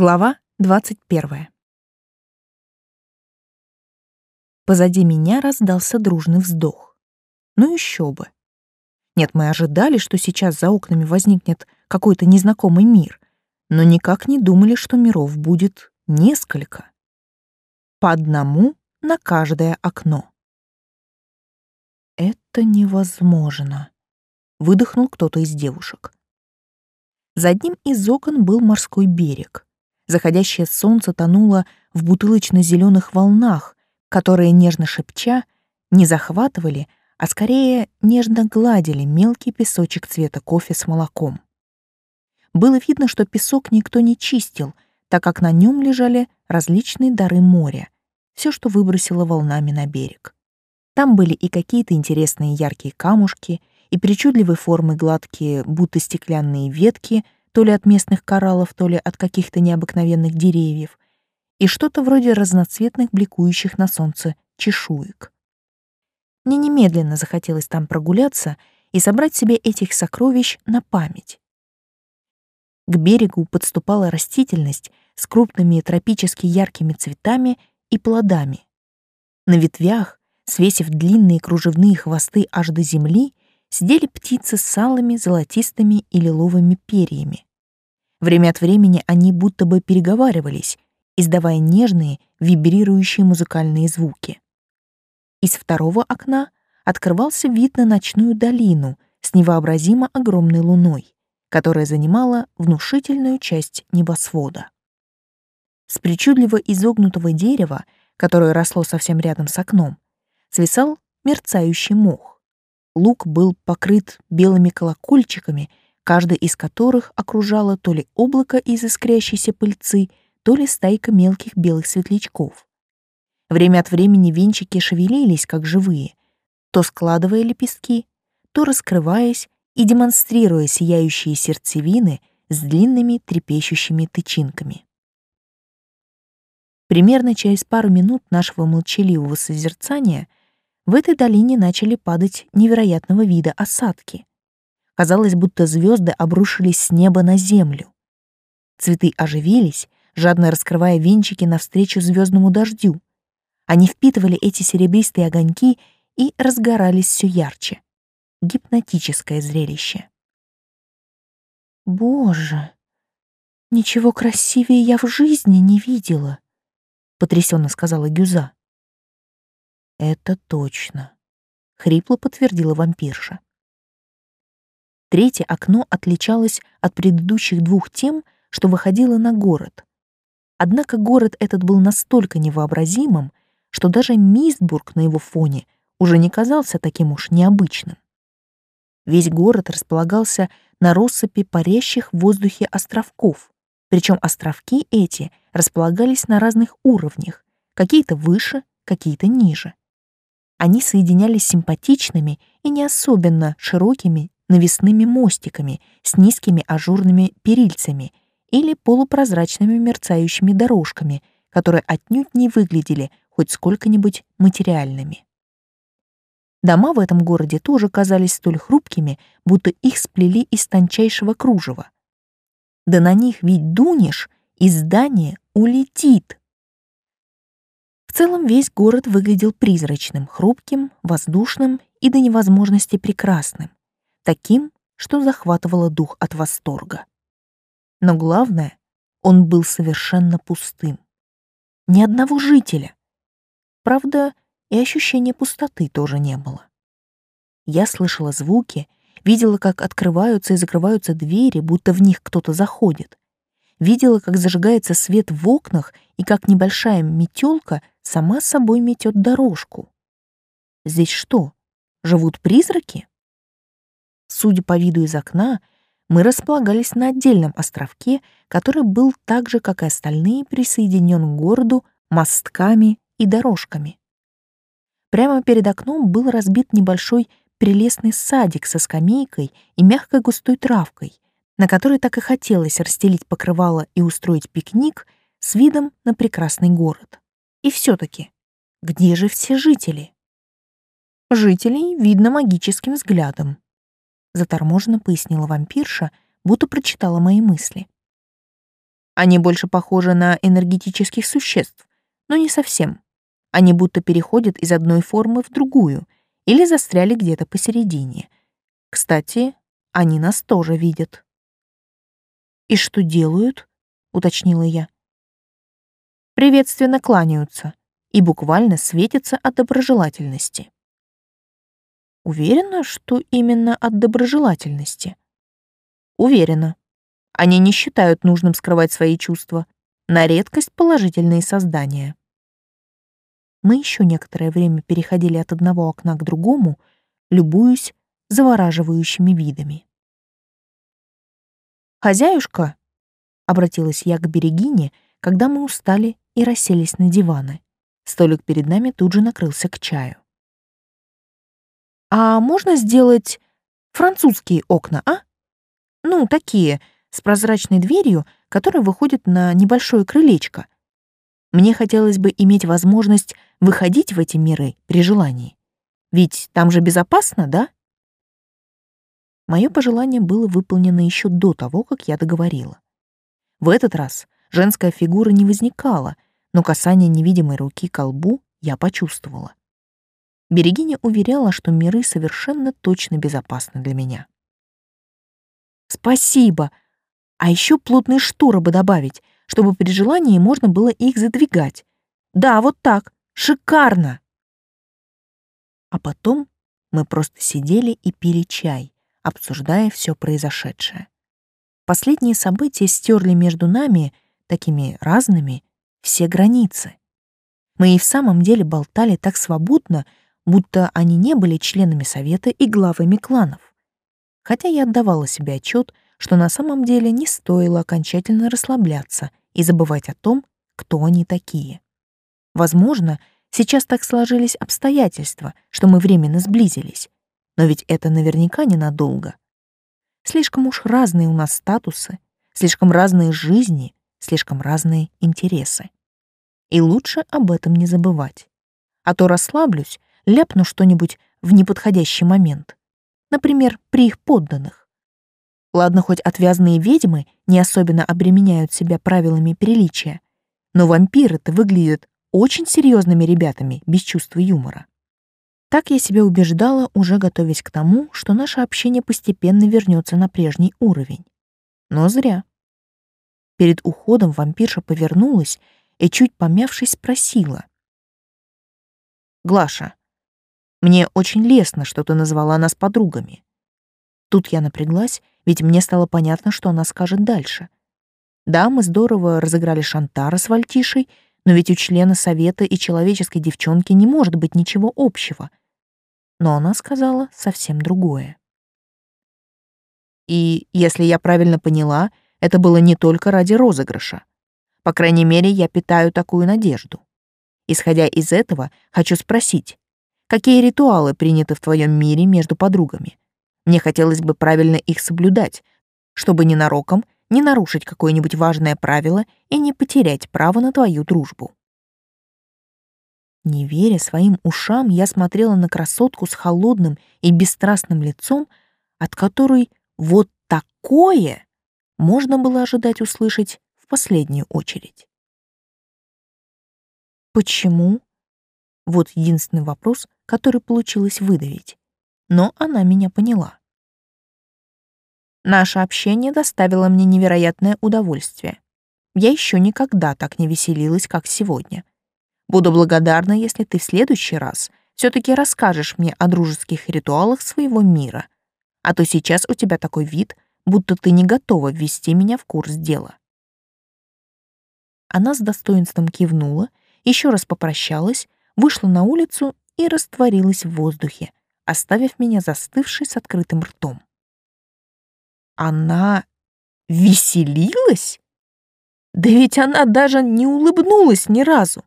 Глава 21. Позади меня раздался дружный вздох. Ну еще бы. Нет, мы ожидали, что сейчас за окнами возникнет какой-то незнакомый мир, но никак не думали, что миров будет несколько. По одному на каждое окно. Это невозможно, выдохнул кто-то из девушек. За одним из окон был морской берег. Заходящее солнце тонуло в бутылочно-зеленых волнах, которые, нежно шепча, не захватывали, а скорее нежно гладили мелкий песочек цвета кофе с молоком. Было видно, что песок никто не чистил, так как на нем лежали различные дары моря, все, что выбросило волнами на берег. Там были и какие-то интересные яркие камушки, и причудливой формы гладкие, будто стеклянные ветки — то ли от местных кораллов, то ли от каких-то необыкновенных деревьев, и что-то вроде разноцветных бликующих на солнце чешуек. Мне немедленно захотелось там прогуляться и собрать себе этих сокровищ на память. К берегу подступала растительность с крупными тропически яркими цветами и плодами. На ветвях, свесив длинные кружевные хвосты аж до земли, сидели птицы с алыми, золотистыми и лиловыми перьями. Время от времени они будто бы переговаривались, издавая нежные, вибрирующие музыкальные звуки. Из второго окна открывался вид на ночную долину с невообразимо огромной луной, которая занимала внушительную часть небосвода. С причудливо изогнутого дерева, которое росло совсем рядом с окном, свисал мерцающий мох. Лук был покрыт белыми колокольчиками каждый из которых окружало то ли облако из искрящейся пыльцы, то ли стайка мелких белых светлячков. Время от времени венчики шевелились, как живые, то складывая лепестки, то раскрываясь и демонстрируя сияющие сердцевины с длинными трепещущими тычинками. Примерно через пару минут нашего молчаливого созерцания в этой долине начали падать невероятного вида осадки. Казалось, будто звезды обрушились с неба на землю. Цветы оживились, жадно раскрывая венчики навстречу звездному дождю. Они впитывали эти серебристые огоньки и разгорались все ярче. Гипнотическое зрелище. «Боже, ничего красивее я в жизни не видела», — потрясенно сказала Гюза. «Это точно», — хрипло подтвердила вампирша. Третье окно отличалось от предыдущих двух тем, что выходило на город. Однако город этот был настолько невообразимым, что даже Мистбург на его фоне уже не казался таким уж необычным. Весь город располагался на россыпи парящих в воздухе островков, причем островки эти располагались на разных уровнях, какие-то выше, какие-то ниже. Они соединялись симпатичными и не особенно широкими навесными мостиками с низкими ажурными перильцами или полупрозрачными мерцающими дорожками, которые отнюдь не выглядели хоть сколько-нибудь материальными. Дома в этом городе тоже казались столь хрупкими, будто их сплели из тончайшего кружева. Да на них ведь дунешь, и здание улетит. В целом весь город выглядел призрачным, хрупким, воздушным и до невозможности прекрасным таким, что захватывало дух от восторга. Но главное, он был совершенно пустым. Ни одного жителя. Правда, и ощущения пустоты тоже не было. Я слышала звуки, видела, как открываются и закрываются двери, будто в них кто-то заходит. Видела, как зажигается свет в окнах и как небольшая метелка сама собой метет дорожку. Здесь что, живут призраки? Судя по виду из окна, мы располагались на отдельном островке, который был так же, как и остальные, присоединен к городу мостками и дорожками. Прямо перед окном был разбит небольшой прелестный садик со скамейкой и мягкой густой травкой, на которой так и хотелось расстелить покрывало и устроить пикник с видом на прекрасный город. И все таки где же все жители? Жителей видно магическим взглядом заторможенно пояснила вампирша, будто прочитала мои мысли. Они больше похожи на энергетических существ, но не совсем. Они будто переходят из одной формы в другую или застряли где-то посередине. Кстати, они нас тоже видят. «И что делают?» — уточнила я. «Приветственно кланяются и буквально светятся от доброжелательности». Уверена, что именно от доброжелательности? Уверена. Они не считают нужным скрывать свои чувства. На редкость положительные создания. Мы еще некоторое время переходили от одного окна к другому, любуясь завораживающими видами. «Хозяюшка», — обратилась я к Берегине, когда мы устали и расселись на диваны. Столик перед нами тут же накрылся к чаю. «А можно сделать французские окна, а? Ну, такие, с прозрачной дверью, которая выходит на небольшое крылечко. Мне хотелось бы иметь возможность выходить в эти миры при желании. Ведь там же безопасно, да? Мое пожелание было выполнено еще до того, как я договорила. В этот раз женская фигура не возникала, но касание невидимой руки к колбу я почувствовала. Берегиня уверяла, что миры совершенно точно безопасны для меня. «Спасибо! А еще плотные шторы бы добавить, чтобы при желании можно было их задвигать. Да, вот так. Шикарно!» А потом мы просто сидели и пили чай, обсуждая все произошедшее. Последние события стерли между нами, такими разными, все границы. Мы и в самом деле болтали так свободно, будто они не были членами совета и главами кланов. Хотя я отдавала себе отчет, что на самом деле не стоило окончательно расслабляться и забывать о том, кто они такие. Возможно, сейчас так сложились обстоятельства, что мы временно сблизились, но ведь это наверняка ненадолго. Слишком уж разные у нас статусы, слишком разные жизни, слишком разные интересы. И лучше об этом не забывать. А то расслаблюсь, ляпну что-нибудь в неподходящий момент. Например, при их подданных. Ладно, хоть отвязные ведьмы не особенно обременяют себя правилами приличия, но вампиры-то выглядят очень серьезными ребятами без чувства юмора. Так я себя убеждала, уже готовясь к тому, что наше общение постепенно вернется на прежний уровень. Но зря. Перед уходом вампирша повернулась и, чуть помявшись, спросила. «Глаша, мне очень лестно, что ты назвала нас подругами». Тут я напряглась, ведь мне стало понятно, что она скажет дальше. Да, мы здорово разыграли Шантара с Вальтишей, но ведь у члена совета и человеческой девчонки не может быть ничего общего. Но она сказала совсем другое. И, если я правильно поняла, это было не только ради розыгрыша. По крайней мере, я питаю такую надежду. Исходя из этого, хочу спросить, какие ритуалы приняты в твоем мире между подругами? Мне хотелось бы правильно их соблюдать, чтобы ненароком не нарушить какое-нибудь важное правило и не потерять право на твою дружбу. Не веря своим ушам, я смотрела на красотку с холодным и бесстрастным лицом, от которой вот такое можно было ожидать услышать в последнюю очередь. Почему? Вот единственный вопрос, который получилось выдавить. Но она меня поняла. Наше общение доставило мне невероятное удовольствие. Я еще никогда так не веселилась, как сегодня. Буду благодарна, если ты в следующий раз все-таки расскажешь мне о дружеских ритуалах своего мира. А то сейчас у тебя такой вид, будто ты не готова ввести меня в курс дела. Она с достоинством кивнула, еще раз попрощалась, вышла на улицу и растворилась в воздухе, оставив меня застывшей с открытым ртом. Она веселилась? Да ведь она даже не улыбнулась ни разу.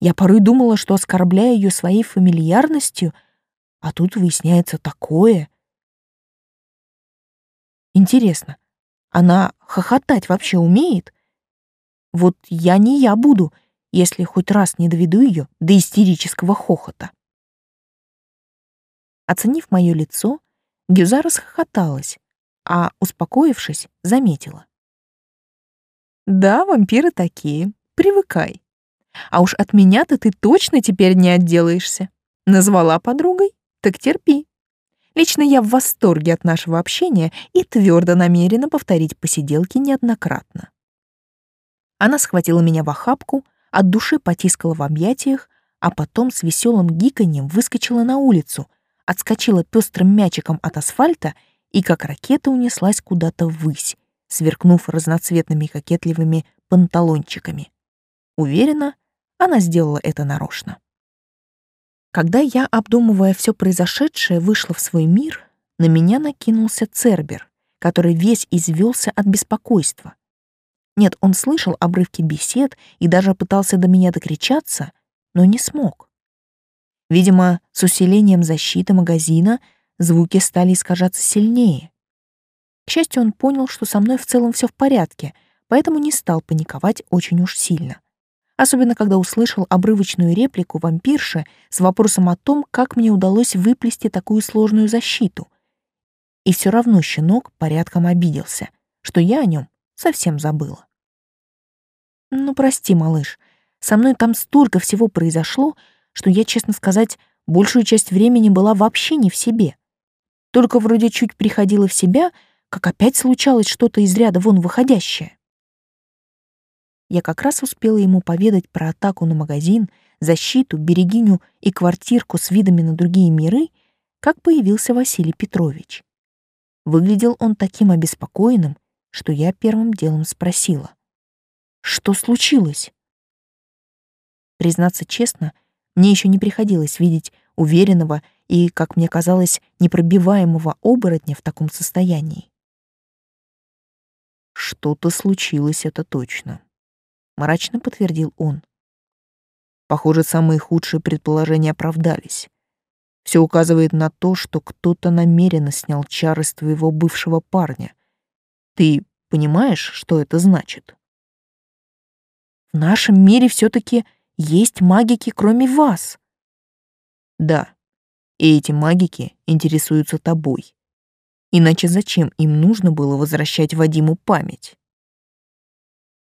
Я порой думала, что оскорбляю ее своей фамильярностью, а тут выясняется такое. Интересно, она хохотать вообще умеет? Вот я не я буду, если хоть раз не доведу ее до истерического хохота. Оценив мое лицо, Гюза расхохоталась, а, успокоившись, заметила. Да, вампиры такие. Привыкай. А уж от меня-то ты точно теперь не отделаешься. Назвала подругой? Так терпи. Лично я в восторге от нашего общения и твердо намерена повторить посиделки неоднократно. Она схватила меня в охапку, от души потискала в объятиях, а потом с веселым гиканьем выскочила на улицу, отскочила пестрым мячиком от асфальта и как ракета унеслась куда-то ввысь, сверкнув разноцветными кокетливыми панталончиками. Уверена, она сделала это нарочно. Когда я, обдумывая все произошедшее, вышла в свой мир, на меня накинулся Цербер, который весь извелся от беспокойства. Нет, он слышал обрывки бесед и даже пытался до меня докричаться, но не смог. Видимо, с усилением защиты магазина звуки стали искажаться сильнее. К счастью, он понял, что со мной в целом все в порядке, поэтому не стал паниковать очень уж сильно особенно когда услышал обрывочную реплику вампирши с вопросом о том, как мне удалось выплести такую сложную защиту. И все равно щенок порядком обиделся, что я о нем совсем забыла. Ну, прости, малыш, со мной там столько всего произошло, что я, честно сказать, большую часть времени была вообще не в себе. Только вроде чуть приходила в себя, как опять случалось что-то из ряда вон выходящее я как раз успела ему поведать про атаку на магазин, защиту, берегиню и квартирку с видами на другие миры, как появился Василий Петрович. Выглядел он таким обеспокоенным, что я первым делом спросила. «Что случилось?» Признаться честно, мне еще не приходилось видеть уверенного и, как мне казалось, непробиваемого оборотня в таком состоянии. Что-то случилось, это точно мрачно подтвердил он. Похоже, самые худшие предположения оправдались. Все указывает на то, что кто-то намеренно снял чары с твоего бывшего парня. Ты понимаешь, что это значит? В нашем мире все таки есть магики, кроме вас. Да, и эти магики интересуются тобой. Иначе зачем им нужно было возвращать Вадиму память?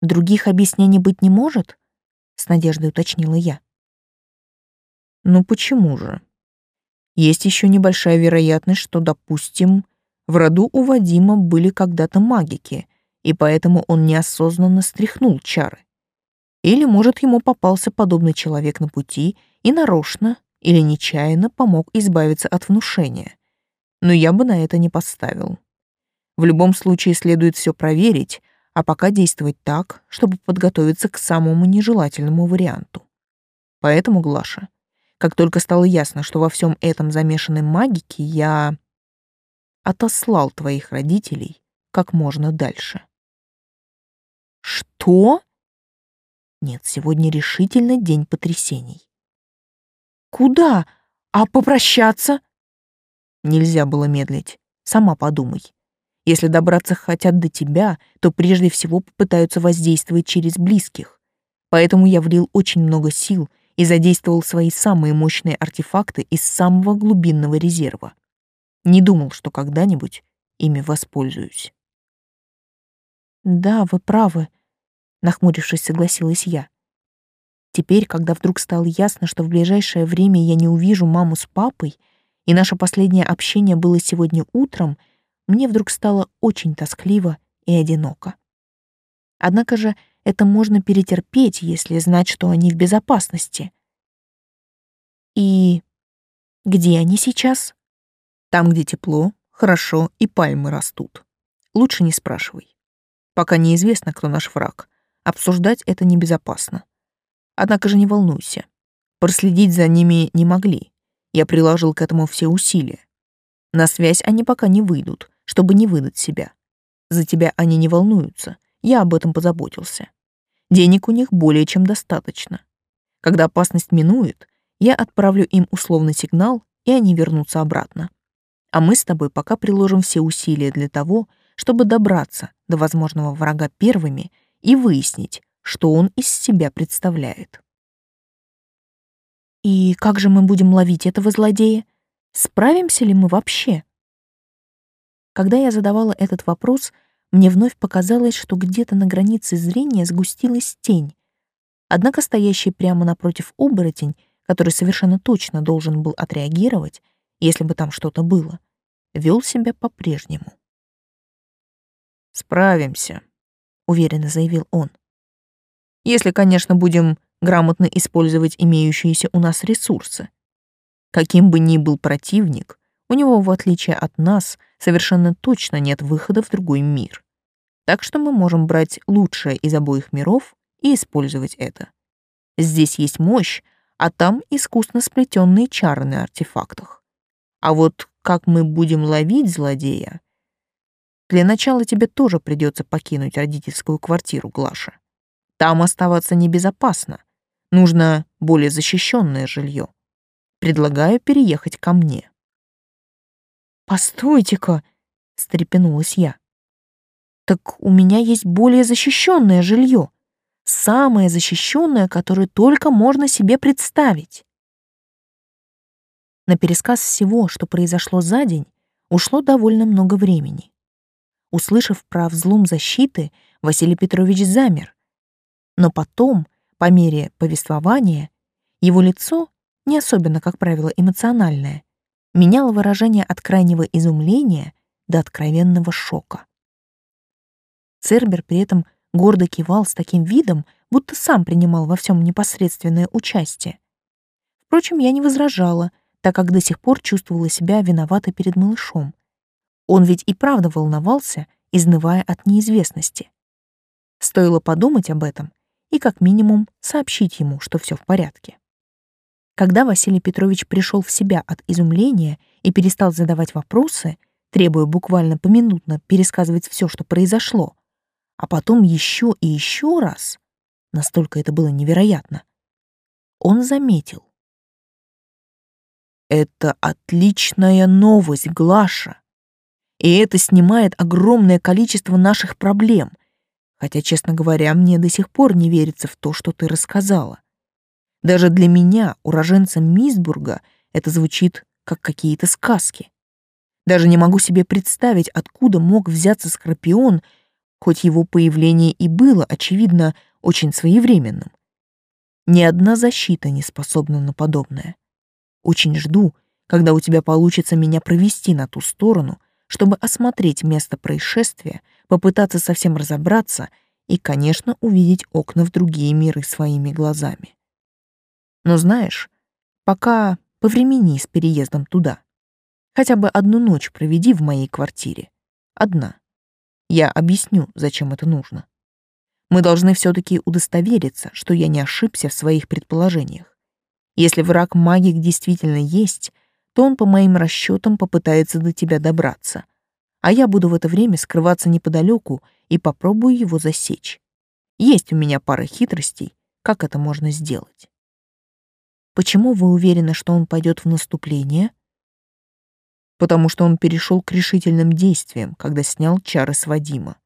Других объяснений быть не может? С надеждой уточнила я. Ну почему же? Есть еще небольшая вероятность, что, допустим, в роду у Вадима были когда-то магики, и поэтому он неосознанно стряхнул чары. Или, может, ему попался подобный человек на пути и нарочно или нечаянно помог избавиться от внушения. Но я бы на это не поставил. В любом случае следует все проверить, а пока действовать так, чтобы подготовиться к самому нежелательному варианту. Поэтому, Глаша, как только стало ясно, что во всем этом замешаны магики, я отослал твоих родителей как можно дальше. Что? Нет, сегодня решительно день потрясений. Куда? А попрощаться? Нельзя было медлить. Сама подумай. Если добраться хотят до тебя, то прежде всего попытаются воздействовать через близких. Поэтому я влил очень много сил и задействовал свои самые мощные артефакты из самого глубинного резерва. Не думал, что когда-нибудь ими воспользуюсь. «Да, вы правы», — нахмурившись, согласилась я. Теперь, когда вдруг стало ясно, что в ближайшее время я не увижу маму с папой, и наше последнее общение было сегодня утром — мне вдруг стало очень тоскливо и одиноко. Однако же это можно перетерпеть, если знать, что они в безопасности. И где они сейчас? Там, где тепло, хорошо и пальмы растут. Лучше не спрашивай. Пока неизвестно, кто наш враг. Обсуждать это небезопасно. Однако же не волнуйся. Проследить за ними не могли. Я приложил к этому все усилия. На связь они пока не выйдут, чтобы не выдать себя. За тебя они не волнуются, я об этом позаботился. Денег у них более чем достаточно. Когда опасность минует, я отправлю им условный сигнал, и они вернутся обратно. А мы с тобой пока приложим все усилия для того, чтобы добраться до возможного врага первыми и выяснить, что он из себя представляет. И как же мы будем ловить этого злодея? Справимся ли мы вообще? Когда я задавала этот вопрос, мне вновь показалось, что где-то на границе зрения сгустилась тень. Однако стоящий прямо напротив оборотень, который совершенно точно должен был отреагировать, если бы там что-то было, вел себя по-прежнему. «Справимся», — уверенно заявил он. «Если, конечно, будем грамотно использовать имеющиеся у нас ресурсы. Каким бы ни был противник, у него, в отличие от нас, совершенно точно нет выхода в другой мир. Так что мы можем брать лучшее из обоих миров и использовать это. Здесь есть мощь, а там искусно сплетенные чары на артефактах. А вот как мы будем ловить злодея? Для начала тебе тоже придется покинуть родительскую квартиру, Глаша. Там оставаться небезопасно. Нужно более защищенное жилье. Предлагаю переехать ко мне. Постойте-ка, встрепенулась я. Так у меня есть более защищенное жилье, самое защищенное, которое только можно себе представить. На пересказ всего, что произошло за день, ушло довольно много времени. Услышав про взлом защиты, Василий Петрович замер. Но потом, по мере повествования, его лицо, не особенно, как правило, эмоциональное, меняло выражение от крайнего изумления до откровенного шока. Цербер при этом гордо кивал с таким видом, будто сам принимал во всем непосредственное участие. Впрочем, я не возражала, так как до сих пор чувствовала себя виноватой перед малышом. Он ведь и правда волновался, изнывая от неизвестности. Стоило подумать об этом и как минимум сообщить ему, что все в порядке. Когда Василий Петрович пришел в себя от изумления и перестал задавать вопросы, требуя буквально поминутно пересказывать все, что произошло, а потом еще и еще раз, настолько это было невероятно, он заметил. «Это отличная новость, Глаша, и это снимает огромное количество наших проблем, хотя, честно говоря, мне до сих пор не верится в то, что ты рассказала. Даже для меня, уроженца Мисбурга, это звучит как какие-то сказки. Даже не могу себе представить, откуда мог взяться Скорпион, хоть его появление и было, очевидно, очень своевременным. Ни одна защита не способна на подобное. Очень жду, когда у тебя получится меня провести на ту сторону, чтобы осмотреть место происшествия, попытаться совсем разобраться и, конечно, увидеть окна в другие миры своими глазами. Но знаешь, пока повремени с переездом туда. Хотя бы одну ночь проведи в моей квартире. Одна. Я объясню, зачем это нужно. Мы должны все-таки удостовериться, что я не ошибся в своих предположениях. Если враг магик действительно есть, то он по моим расчетам попытается до тебя добраться, а я буду в это время скрываться неподалеку и попробую его засечь. Есть у меня пара хитростей, как это можно сделать. Почему вы уверены, что он пойдет в наступление? Потому что он перешел к решительным действиям, когда снял чары с Вадима.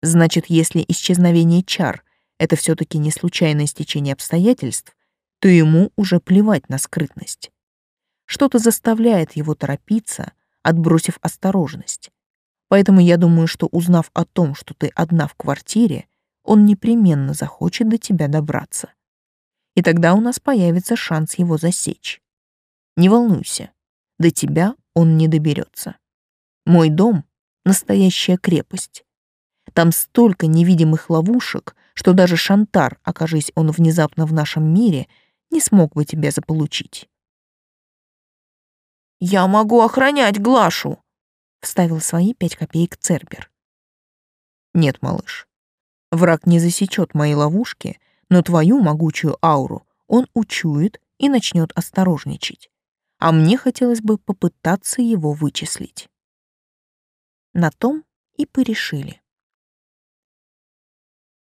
Значит, если исчезновение чар — это все таки не случайное стечение обстоятельств, то ему уже плевать на скрытность. Что-то заставляет его торопиться, отбросив осторожность. Поэтому я думаю, что узнав о том, что ты одна в квартире, он непременно захочет до тебя добраться и тогда у нас появится шанс его засечь. Не волнуйся, до тебя он не доберется. Мой дом — настоящая крепость. Там столько невидимых ловушек, что даже Шантар, окажись он внезапно в нашем мире, не смог бы тебя заполучить. «Я могу охранять Глашу!» — вставил свои пять копеек Цербер. «Нет, малыш, враг не засечет мои ловушки, но твою могучую ауру он учует и начнет осторожничать. А мне хотелось бы попытаться его вычислить. На том и порешили.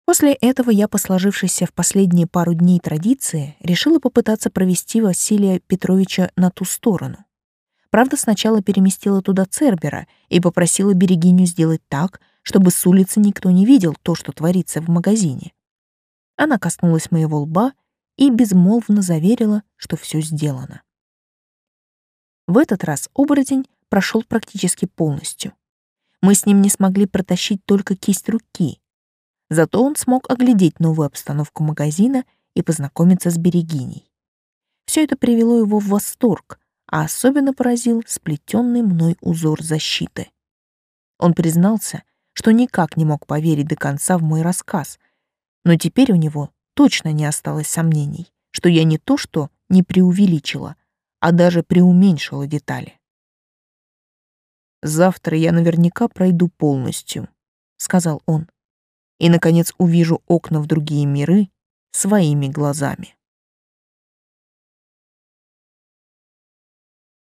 После этого я, по сложившейся в последние пару дней традиции, решила попытаться провести Василия Петровича на ту сторону. Правда, сначала переместила туда Цербера и попросила Берегиню сделать так, чтобы с улицы никто не видел то, что творится в магазине. Она коснулась моего лба и безмолвно заверила, что все сделано. В этот раз оборотень прошел практически полностью. Мы с ним не смогли протащить только кисть руки. Зато он смог оглядеть новую обстановку магазина и познакомиться с Берегиней. Все это привело его в восторг, а особенно поразил сплетенный мной узор защиты. Он признался, что никак не мог поверить до конца в мой рассказ, но теперь у него точно не осталось сомнений, что я не то что не преувеличила, а даже преуменьшила детали. «Завтра я наверняка пройду полностью», — сказал он, «и, наконец, увижу окна в другие миры своими глазами».